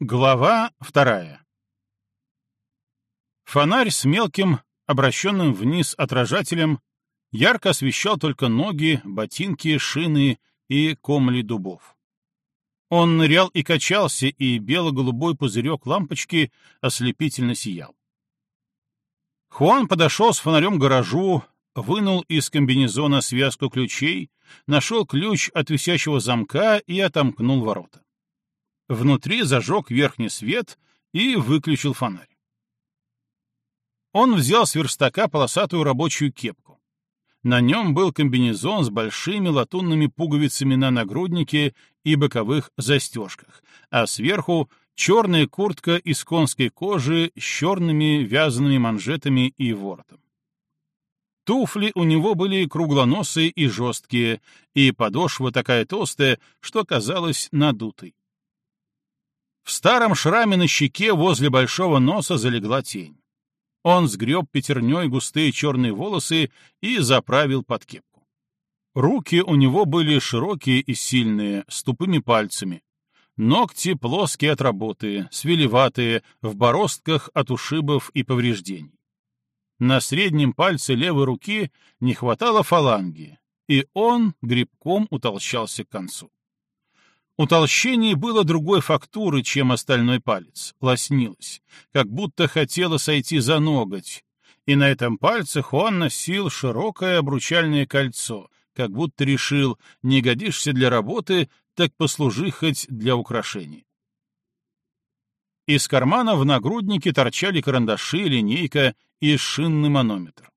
Глава вторая. Фонарь с мелким, обращенным вниз отражателем, ярко освещал только ноги, ботинки, шины и комли дубов. Он нырял и качался, и бело-голубой пузырек лампочки ослепительно сиял. Хуан подошел с фонарем к гаражу, вынул из комбинезона связку ключей, нашел ключ от висящего замка и отомкнул ворота. Внутри зажег верхний свет и выключил фонарь. Он взял с верстака полосатую рабочую кепку. На нем был комбинезон с большими латунными пуговицами на нагруднике и боковых застежках, а сверху черная куртка из конской кожи с черными вязаными манжетами и воротом. Туфли у него были круглоносые и жесткие, и подошва такая толстая, что казалась надутой. В старом шраме на щеке возле большого носа залегла тень. Он сгреб пятерней густые черные волосы и заправил под кепку. Руки у него были широкие и сильные, с тупыми пальцами. Ногти плоские от работы, свелеватые, в бороздках от ушибов и повреждений. На среднем пальце левой руки не хватало фаланги, и он грибком утолщался к концу. Утолщение было другой фактуры, чем остальной палец, лоснилось, как будто хотело сойти за ноготь, и на этом пальце Хуан носил широкое обручальное кольцо, как будто решил, не годишься для работы, так послужи хоть для украшений. Из кармана в нагруднике торчали карандаши, линейка и шинный манометр.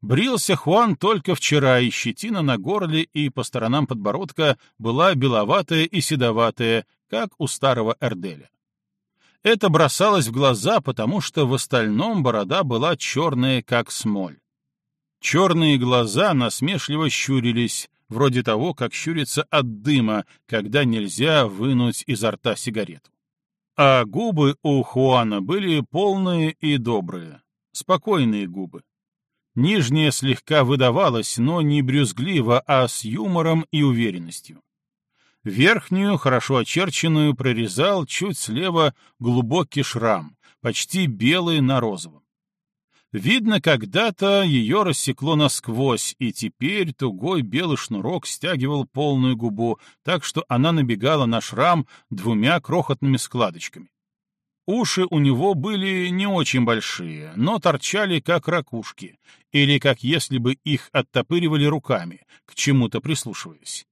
Брился Хуан только вчера, и щетина на горле и по сторонам подбородка была беловатая и седоватая, как у старого Эрделя. Это бросалось в глаза, потому что в остальном борода была черная, как смоль. Черные глаза насмешливо щурились, вроде того, как щурится от дыма, когда нельзя вынуть изо рта сигарету. А губы у Хуана были полные и добрые, спокойные губы. Нижняя слегка выдавалась, но не брюзгливо, а с юмором и уверенностью. Верхнюю, хорошо очерченную, прорезал чуть слева глубокий шрам, почти белый на розовом. Видно, когда-то ее рассекло насквозь, и теперь тугой белый шнурок стягивал полную губу, так что она набегала на шрам двумя крохотными складочками. Уши у него были не очень большие, но торчали как ракушки, или как если бы их оттопыривали руками, к чему-то прислушиваясь.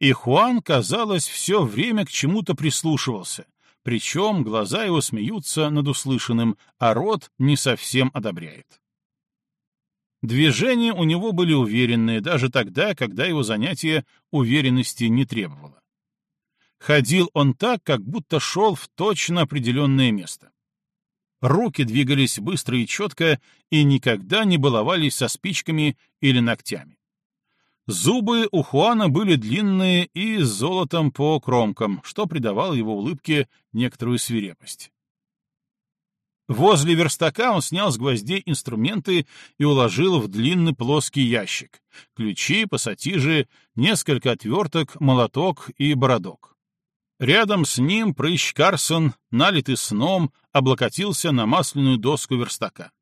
И Хуан, казалось, все время к чему-то прислушивался, причем глаза его смеются над услышанным, а рот не совсем одобряет. Движения у него были уверенные даже тогда, когда его занятие уверенности не требовало. Ходил он так, как будто шел в точно определенное место. Руки двигались быстро и четко и никогда не баловались со спичками или ногтями. Зубы у Хуана были длинные и с золотом по кромкам, что придавало его улыбке некоторую свирепость. Возле верстака он снял с гвоздей инструменты и уложил в длинный плоский ящик. Ключи, пассатижи, несколько отверток, молоток и бородок. Рядом с ним прыщ Карсон, налитый сном, облокотился на масляную доску верстака.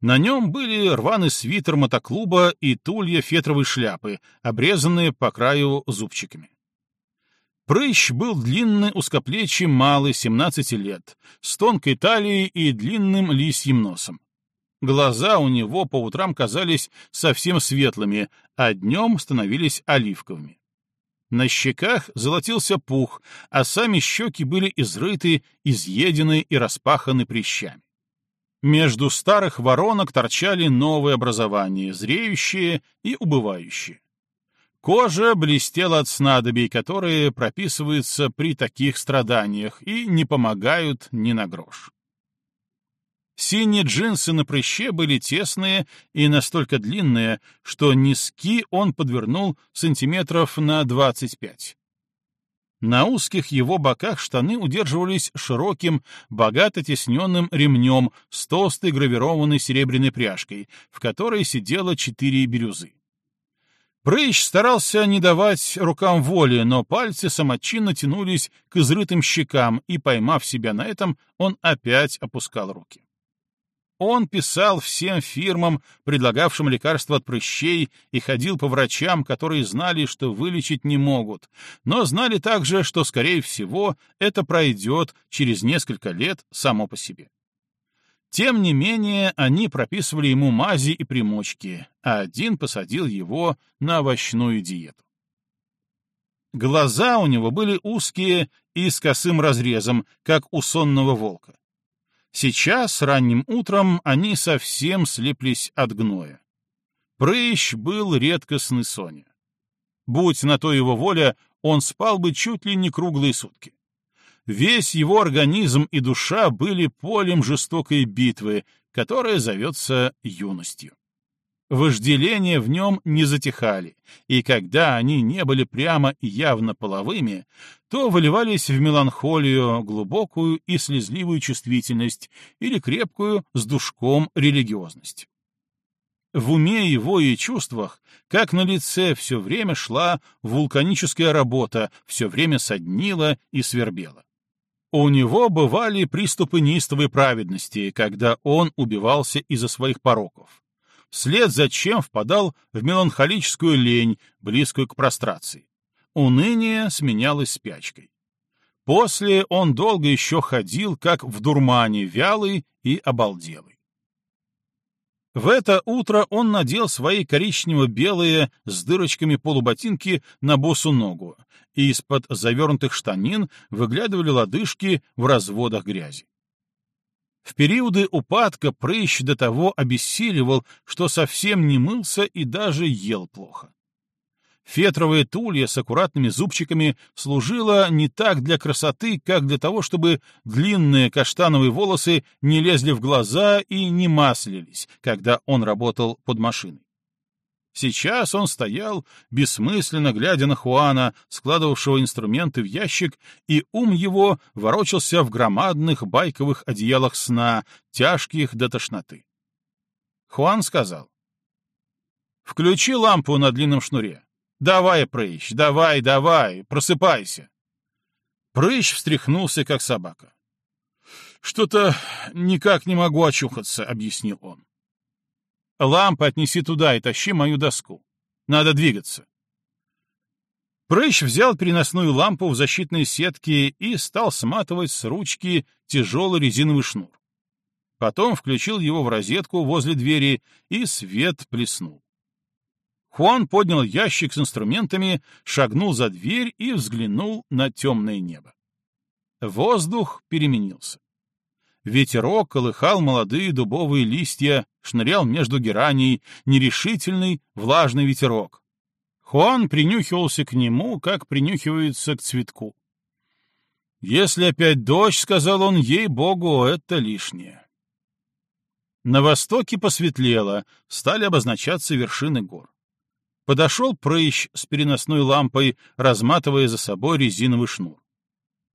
На нем были рваный свитер мотоклуба и тулья фетровой шляпы, обрезанные по краю зубчиками. Прыщ был длинный, узкоплечий, малый, 17 лет, с тонкой талией и длинным лисьим носом. Глаза у него по утрам казались совсем светлыми, а днем становились оливковыми. На щеках золотился пух, а сами щеки были изрыты, изъедены и распаханы прыщами. Между старых воронок торчали новые образования, зреющие и убывающие. Кожа блестела от снадобий, которые прописываются при таких страданиях и не помогают ни на грош. Синие джинсы на прыще были тесные и настолько длинные, что ниски он подвернул сантиметров на 25. На узких его боках штаны удерживались широким, богато тесненным ремнем с толстой гравированной серебряной пряжкой, в которой сидело четыре бирюзы. Прыщ старался не давать рукам воли, но пальцы самочинно тянулись к изрытым щекам, и, поймав себя на этом, он опять опускал руки. Он писал всем фирмам, предлагавшим лекарства от прыщей, и ходил по врачам, которые знали, что вылечить не могут, но знали также, что, скорее всего, это пройдет через несколько лет само по себе. Тем не менее, они прописывали ему мази и примочки, а один посадил его на овощную диету. Глаза у него были узкие и с косым разрезом, как у сонного волка. Сейчас, ранним утром, они совсем слеплись от гноя. Прыщ был редкостный Соня. Будь на то его воля, он спал бы чуть ли не круглые сутки. Весь его организм и душа были полем жестокой битвы, которая зовется юностью. Вожделения в нем не затихали, и когда они не были прямо и явно половыми, то выливались в меланхолию, глубокую и слезливую чувствительность или крепкую с душком религиозность. В уме его и чувствах, как на лице, все время шла вулканическая работа, все время соднила и свербела. У него бывали приступы неистовой праведности, когда он убивался из-за своих пороков. Вслед за чем впадал в меланхолическую лень, близкую к прострации. Уныние сменялось спячкой. После он долго еще ходил, как в дурмане, вялый и обалделый. В это утро он надел свои коричнево-белые с дырочками полуботинки на босу ногу, и из-под завернутых штанин выглядывали лодыжки в разводах грязи. В периоды упадка прыщ до того обессиливал, что совсем не мылся и даже ел плохо. Фетровая тулья с аккуратными зубчиками служила не так для красоты, как для того, чтобы длинные каштановые волосы не лезли в глаза и не маслились, когда он работал под машиной. Сейчас он стоял, бессмысленно глядя на Хуана, складывавшего инструменты в ящик, и ум его ворочался в громадных байковых одеялах сна, тяжких до тошноты. Хуан сказал, «Включи лампу на длинном шнуре. Давай, прыщ, давай, давай, просыпайся. Прыщ встряхнулся, как собака. Что-то никак не могу очухаться, объяснил он. Лампы отнеси туда и тащи мою доску. Надо двигаться. Прыщ взял переносную лампу в защитной сетке и стал сматывать с ручки тяжелый резиновый шнур. Потом включил его в розетку возле двери, и свет плеснул. Хуан поднял ящик с инструментами, шагнул за дверь и взглянул на темное небо. Воздух переменился. Ветерок колыхал молодые дубовые листья, шнырял между гераней, нерешительный, влажный ветерок. Хуан принюхивался к нему, как принюхивается к цветку. «Если опять дождь, — сказал он, — ей-богу, это лишнее». На востоке посветлело, стали обозначаться вершины гор. Подошел прыщ с переносной лампой, разматывая за собой резиновый шнур.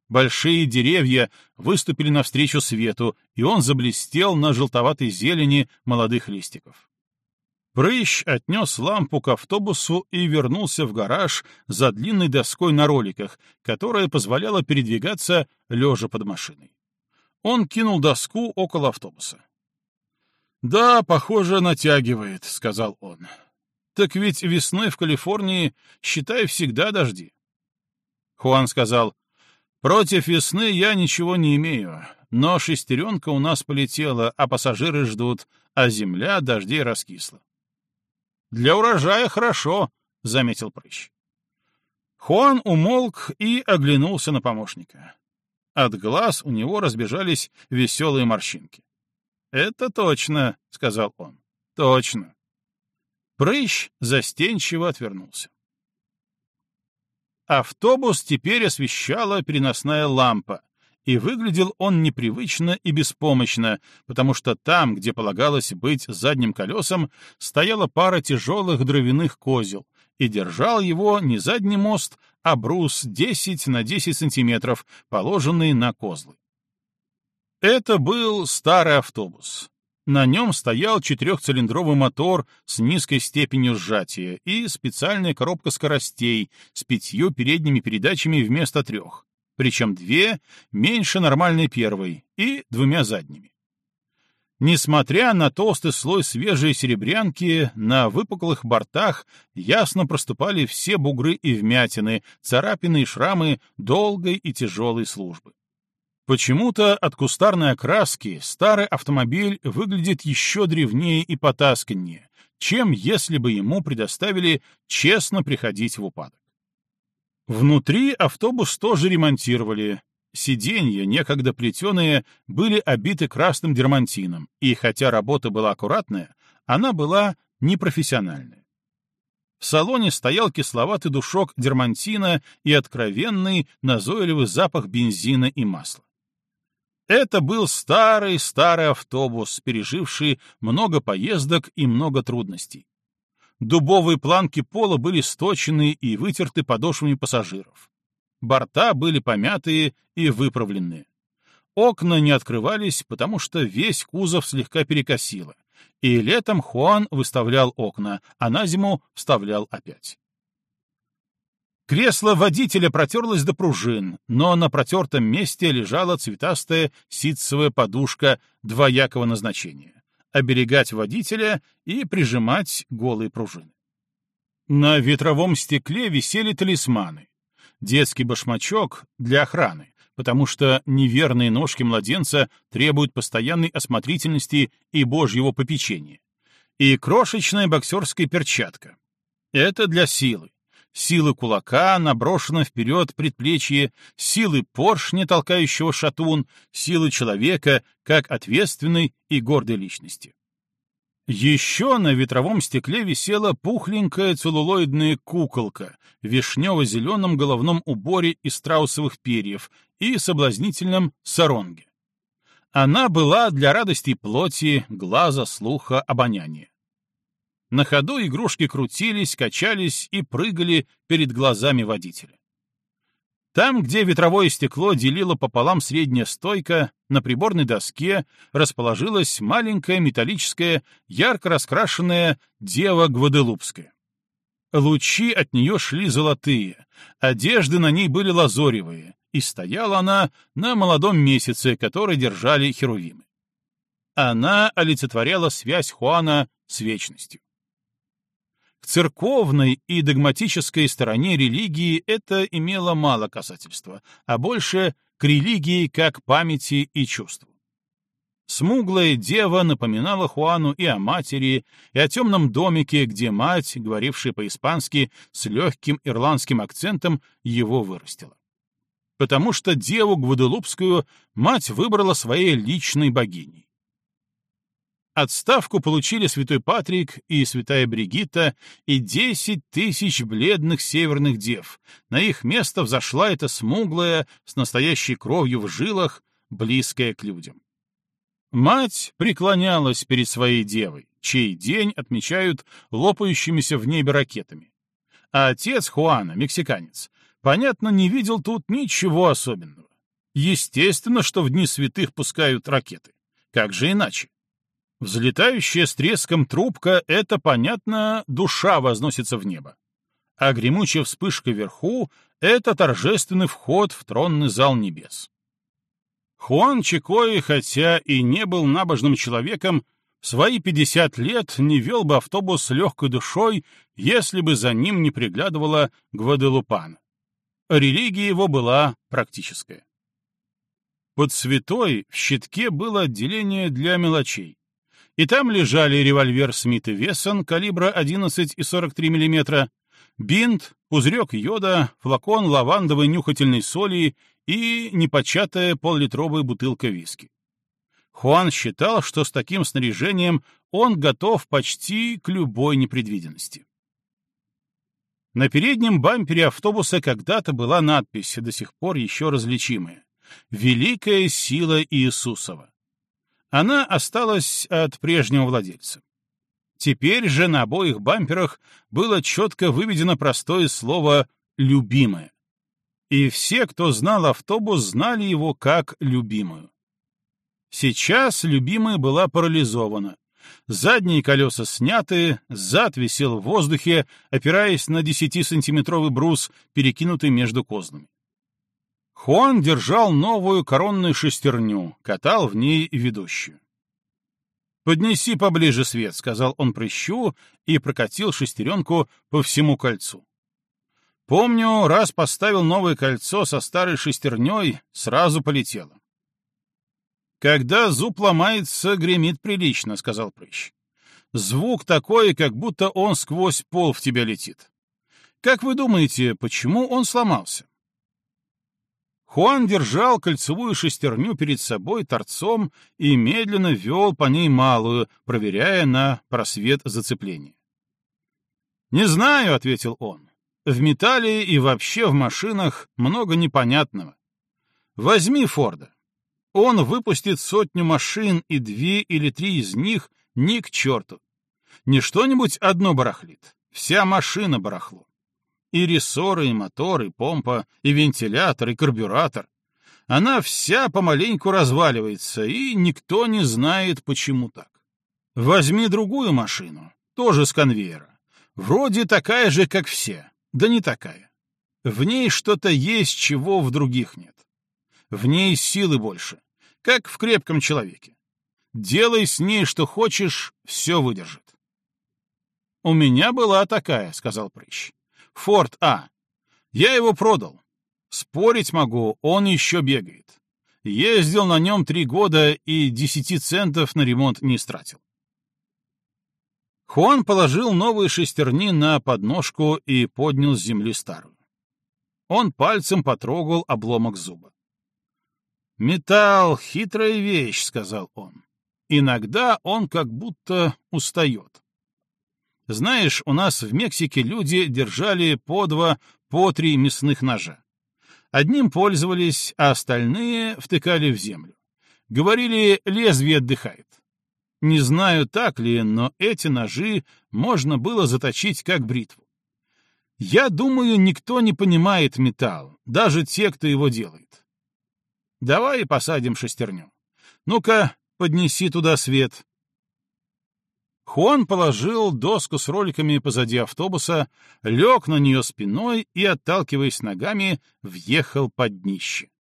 Большие деревья выступили навстречу свету, и он заблестел на желтоватой зелени молодых листиков. Прыщ отнес лампу к автобусу и вернулся в гараж за длинной доской на роликах, которая позволяла передвигаться лежа под машиной. Он кинул доску около автобуса. «Да, похоже, натягивает», — сказал он. Так ведь весной в Калифорнии, считай, всегда дожди. Хуан сказал, против весны я ничего не имею, но шестеренка у нас полетела, а пассажиры ждут, а земля дождей раскисла. Для урожая хорошо, — заметил прыщ. Хуан умолк и оглянулся на помощника. От глаз у него разбежались веселые морщинки. — Это точно, — сказал он. — Точно. Прыщ застенчиво отвернулся. Автобус теперь освещала переносная лампа, и выглядел он непривычно и беспомощно, потому что там, где полагалось быть задним колесом, стояла пара тяжелых дровяных козел, и держал его не задний мост, а брус 10 на 10 сантиметров, положенный на козлы. Это был старый автобус. На нем стоял четырехцилиндровый мотор с низкой степенью сжатия и специальная коробка скоростей с пятью передними передачами вместо трех, причем две меньше нормальной первой и двумя задними. Несмотря на толстый слой свежей серебрянки, на выпуклых бортах ясно проступали все бугры и вмятины, царапины и шрамы долгой и тяжелой службы. Почему-то от кустарной окраски старый автомобиль выглядит еще древнее и потасканнее, чем если бы ему предоставили честно приходить в упадок. Внутри автобус тоже ремонтировали. Сиденья, некогда плетеные, были обиты красным дермантином, и хотя работа была аккуратная, она была непрофессиональная. В салоне стоял кисловатый душок дермантина и откровенный, назойливый запах бензина и масла. Это был старый-старый автобус, переживший много поездок и много трудностей. Дубовые планки пола были сточены и вытерты подошвами пассажиров. Борта были помятые и выправленные. Окна не открывались, потому что весь кузов слегка перекосило, и летом Хуан выставлял окна, а на зиму вставлял опять. Кресло водителя протерлось до пружин, но на протертом месте лежала цветастая ситцевая подушка двоякого назначения — оберегать водителя и прижимать голые пружины. На ветровом стекле висели талисманы. Детский башмачок для охраны, потому что неверные ножки младенца требуют постоянной осмотрительности и божьего попечения. И крошечная боксерская перчатка. Это для силы силы кулака, наброшена вперед предплечье, силы поршня, толкающего шатун, силы человека, как ответственной и гордой личности. Еще на ветровом стекле висела пухленькая целлулоидная куколка в вишнево-зеленом головном уборе из страусовых перьев и соблазнительном саронге. Она была для радости плоти, глаза, слуха, обоняния. На ходу игрушки крутились, качались и прыгали перед глазами водителя. Там, где ветровое стекло делило пополам средняя стойка, на приборной доске расположилась маленькая металлическая, ярко раскрашенная дева Гваделупская. Лучи от нее шли золотые, одежды на ней были лазоревые, и стояла она на молодом месяце, который держали херувимы. Она олицетворяла связь Хуана с вечностью. К церковной и догматической стороне религии это имело мало касательства, а больше к религии как памяти и чувству. Смуглая дева напоминала Хуану и о матери, и о темном домике, где мать, говорившая по-испански с легким ирландским акцентом, его вырастила. Потому что деву Гваделупскую мать выбрала своей личной богиней. Отставку получили святой Патрик и святая Бригитта и десять тысяч бледных северных дев. На их место взошла эта смуглая, с настоящей кровью в жилах, близкая к людям. Мать преклонялась перед своей девой, чей день отмечают лопающимися в небе ракетами. А отец Хуана, мексиканец, понятно, не видел тут ничего особенного. Естественно, что в дни святых пускают ракеты. Как же иначе? Взлетающая с треском трубка — это, понятно, душа возносится в небо. А гремучая вспышка вверху — это торжественный вход в тронный зал небес. Хуан Чикои, хотя и не был набожным человеком, свои 50 лет не вел бы автобус с легкой душой, если бы за ним не приглядывала Гваделупан. Религия его была практическая. Под святой в щитке было отделение для мелочей и там лежали револьвер Смит и Вессон калибра 11,43 мм, бинт, пузырек йода, флакон лавандовой нюхательной соли и непочатая поллитровая бутылка виски. Хуан считал, что с таким снаряжением он готов почти к любой непредвиденности. На переднем бампере автобуса когда-то была надпись, до сих пор еще различимая «Великая сила Иисусова». Она осталась от прежнего владельца. Теперь же на обоих бамперах было четко выведено простое слово «любимое». И все, кто знал автобус, знали его как любимую. Сейчас любимая была парализована. Задние колеса сняты, зад висел в воздухе, опираясь на 10-сантиметровый брус, перекинутый между козлами. Хуан держал новую коронную шестерню, катал в ней ведущую. «Поднеси поближе свет», — сказал он прыщу и прокатил шестеренку по всему кольцу. Помню, раз поставил новое кольцо со старой шестерней, сразу полетело. «Когда зуб ломается, гремит прилично», — сказал прыщ. «Звук такой, как будто он сквозь пол в тебя летит. Как вы думаете, почему он сломался?» Хуан держал кольцевую шестерню перед собой торцом и медленно вел по ней малую, проверяя на просвет зацепления. «Не знаю», — ответил он. «В металле и вообще в машинах много непонятного. Возьми Форда. Он выпустит сотню машин, и две или три из них ни к черту. Не что-нибудь одно барахлит, вся машина барахло. И рессоры, и мотор, и помпа, и вентилятор, и карбюратор. Она вся помаленьку разваливается, и никто не знает, почему так. Возьми другую машину, тоже с конвейера. Вроде такая же, как все, да не такая. В ней что-то есть, чего в других нет. В ней силы больше, как в крепком человеке. Делай с ней что хочешь, все выдержит. «У меня была такая», — сказал Прыщ. Форд А. Я его продал. Спорить могу, он еще бегает. Ездил на нем три года и десяти центов на ремонт не стратил. Хуан положил новые шестерни на подножку и поднял с земли старую. Он пальцем потрогал обломок зуба. «Металл — хитрая вещь», — сказал он. «Иногда он как будто устает. Знаешь, у нас в Мексике люди держали по два, по три мясных ножа. Одним пользовались, а остальные втыкали в землю. Говорили, лезвие отдыхает. Не знаю, так ли, но эти ножи можно было заточить как бритву. Я думаю, никто не понимает металл, даже те, кто его делает. Давай посадим шестерню. Ну-ка, поднеси туда свет. Хуан положил доску с роликами позади автобуса, лег на нее спиной и, отталкиваясь ногами, въехал под днище.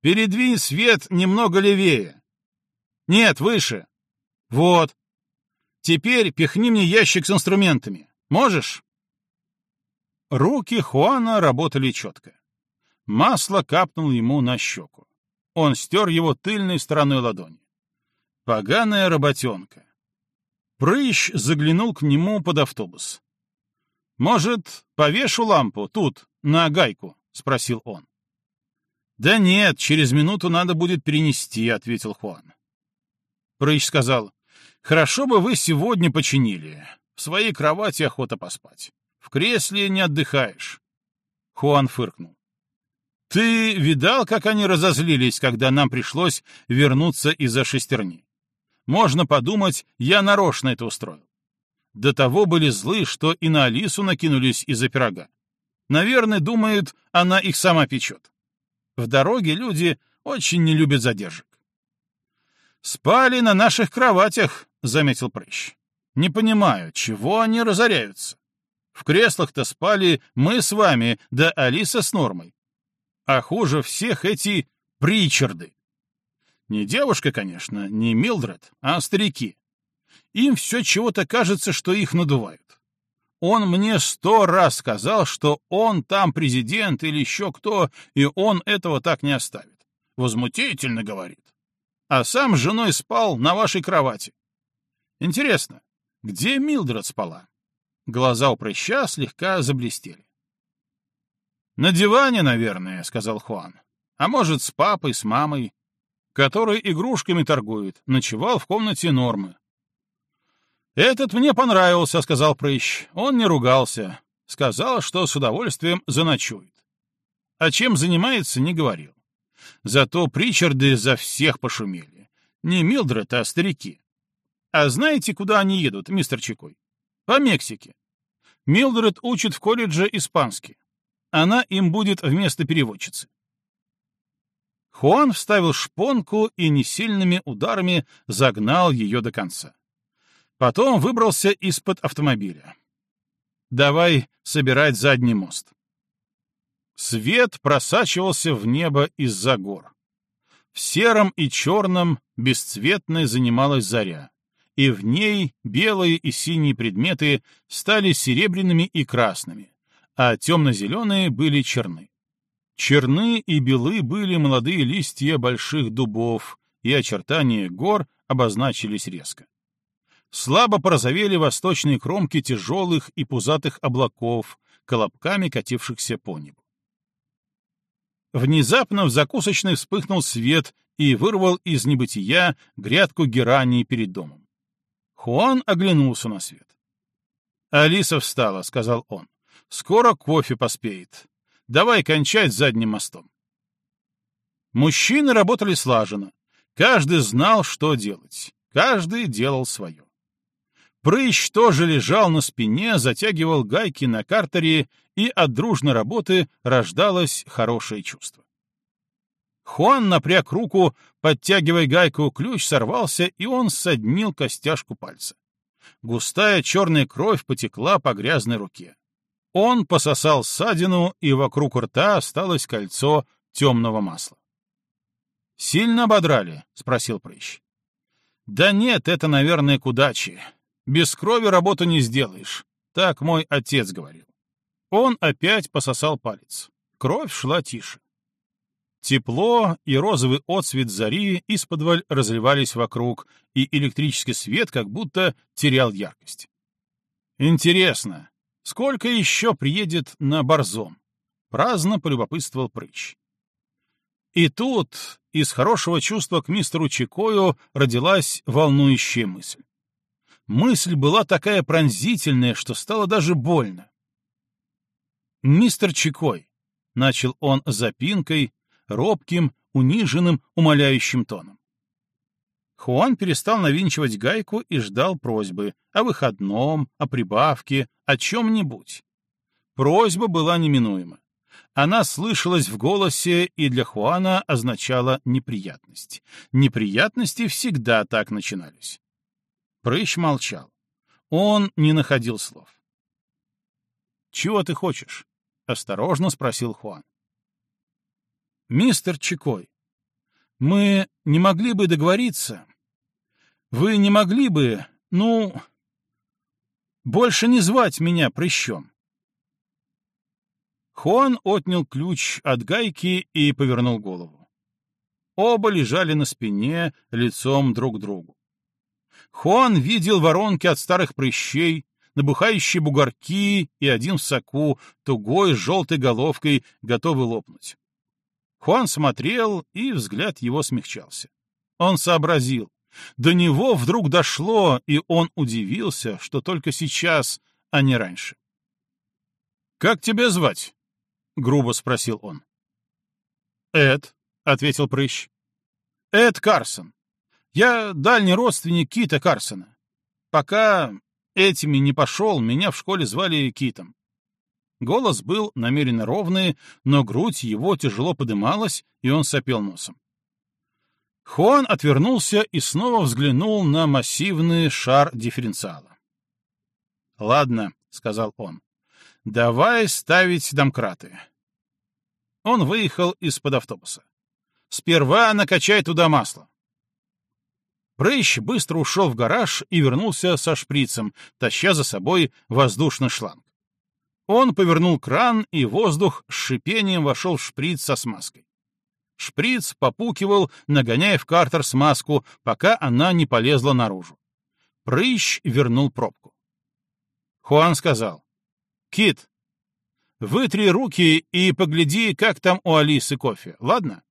«Передвинь свет немного левее». «Нет, выше». «Вот. Теперь пихни мне ящик с инструментами. Можешь?» Руки Хуана работали четко. Масло капнул ему на щеку. Он стер его тыльной стороной ладони. Поганая работенка. Прыщ заглянул к нему под автобус. «Может, повешу лампу тут, на гайку?» — спросил он. «Да нет, через минуту надо будет перенести», — ответил Хуан. Прыщ сказал, «Хорошо бы вы сегодня починили. В своей кровати охота поспать. В кресле не отдыхаешь». Хуан фыркнул. «Ты видал, как они разозлились, когда нам пришлось вернуться из-за шестерни? Можно подумать, я нарочно это устроил. До того были злы, что и на Алису накинулись из-за пирога. Наверное, думают, она их сама печет. В дороге люди очень не любят задержек. «Спали на наших кроватях», — заметил Прыщ. «Не понимаю, чего они разоряются? В креслах-то спали мы с вами, да Алиса с Нормой. А хуже всех эти причерды. Не девушка, конечно, не Милдред, а старики. Им все чего-то кажется, что их надувают. Он мне сто раз сказал, что он там президент или еще кто, и он этого так не оставит. Возмутительно говорит. А сам с женой спал на вашей кровати. Интересно, где Милдред спала? Глаза у прыща слегка заблестели. «На диване, наверное», — сказал Хуан. «А может, с папой, с мамой который игрушками торгует, ночевал в комнате Нормы. «Этот мне понравился», — сказал Прыщ. Он не ругался. Сказал, что с удовольствием заночует. А чем занимается, не говорил. Зато Причарды за всех пошумели. Не Милдред, а старики. А знаете, куда они едут, мистер Чекой? По Мексике. Милдред учит в колледже испанский. Она им будет вместо переводчицы. Хуан вставил шпонку и несильными ударами загнал ее до конца. Потом выбрался из-под автомобиля. «Давай собирать задний мост». Свет просачивался в небо из-за гор. В сером и черном бесцветной занималась заря, и в ней белые и синие предметы стали серебряными и красными, а темно-зеленые были черны. Черны и белы были молодые листья больших дубов, и очертания гор обозначились резко. Слабо порозовели восточные кромки тяжелых и пузатых облаков, колобками катившихся по небу. Внезапно в закусочной вспыхнул свет и вырвал из небытия грядку герани перед домом. Хуан оглянулся на свет. «Алиса встала», — сказал он. «Скоро кофе поспеет. Давай кончать задним мостом». Мужчины работали слаженно. Каждый знал, что делать. Каждый делал свое. Прыщ тоже лежал на спине, затягивал гайки на картере, и от дружной работы рождалось хорошее чувство. Хуан напряг руку, подтягивая гайку, ключ сорвался, и он соднил костяшку пальца. Густая черная кровь потекла по грязной руке. Он пососал ссадину, и вокруг рта осталось кольцо темного масла. «Сильно ободрали?» — спросил прыщ. «Да нет, это, наверное, к удаче. Без крови работу не сделаешь. Так мой отец говорил. Он опять пососал палец. Кровь шла тише. Тепло и розовый отсвет зари исподволь разливались вокруг, и электрический свет как будто терял яркость. Интересно, сколько еще приедет на Борзом? Праздно полюбопытствовал Прыщ. И тут из хорошего чувства к мистеру Чикою родилась волнующая мысль мысль была такая пронзительная, что стало даже больно. «Мистер Чикой», — начал он запинкой, робким, униженным, умоляющим тоном. Хуан перестал навинчивать гайку и ждал просьбы о выходном, о прибавке, о чем-нибудь. Просьба была неминуема. Она слышалась в голосе и для Хуана означала неприятность. Неприятности всегда так начинались. Прыщ молчал. Он не находил слов. «Чего ты хочешь?» — осторожно спросил Хуан. «Мистер Чикой, мы не могли бы договориться? Вы не могли бы, ну, больше не звать меня прыщом?» Хуан отнял ключ от гайки и повернул голову. Оба лежали на спине, лицом друг к другу. Хуан видел воронки от старых прыщей, набухающие бугорки и один в соку, тугой с желтой головкой, готовый лопнуть. Хуан смотрел, и взгляд его смягчался. Он сообразил. До него вдруг дошло, и он удивился, что только сейчас, а не раньше. «Как тебя звать?» — грубо спросил он. «Эд», — ответил прыщ. «Эд Карсон. Я дальний родственник Кита Карсона. Пока этими не пошел, меня в школе звали Китом. Голос был намеренно ровный, но грудь его тяжело подымалась, и он сопел носом. Хуан отвернулся и снова взглянул на массивный шар дифференциала. «Ладно», — сказал он, — «давай ставить домкраты». Он выехал из-под автобуса. «Сперва накачай туда масло». Прыщ быстро ушел в гараж и вернулся со шприцем, таща за собой воздушный шланг. Он повернул кран, и воздух с шипением вошел в шприц со смазкой. Шприц попукивал, нагоняя в картер смазку, пока она не полезла наружу. Прыщ вернул пробку. Хуан сказал, «Кит, вытри руки и погляди, как там у Алисы кофе, ладно?»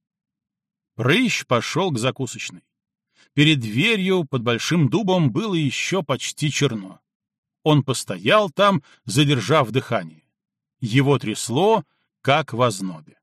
Прыщ пошел к закусочной. Перед дверью под большим дубом было еще почти черно. Он постоял там, задержав дыхание. Его трясло, как в ознобе.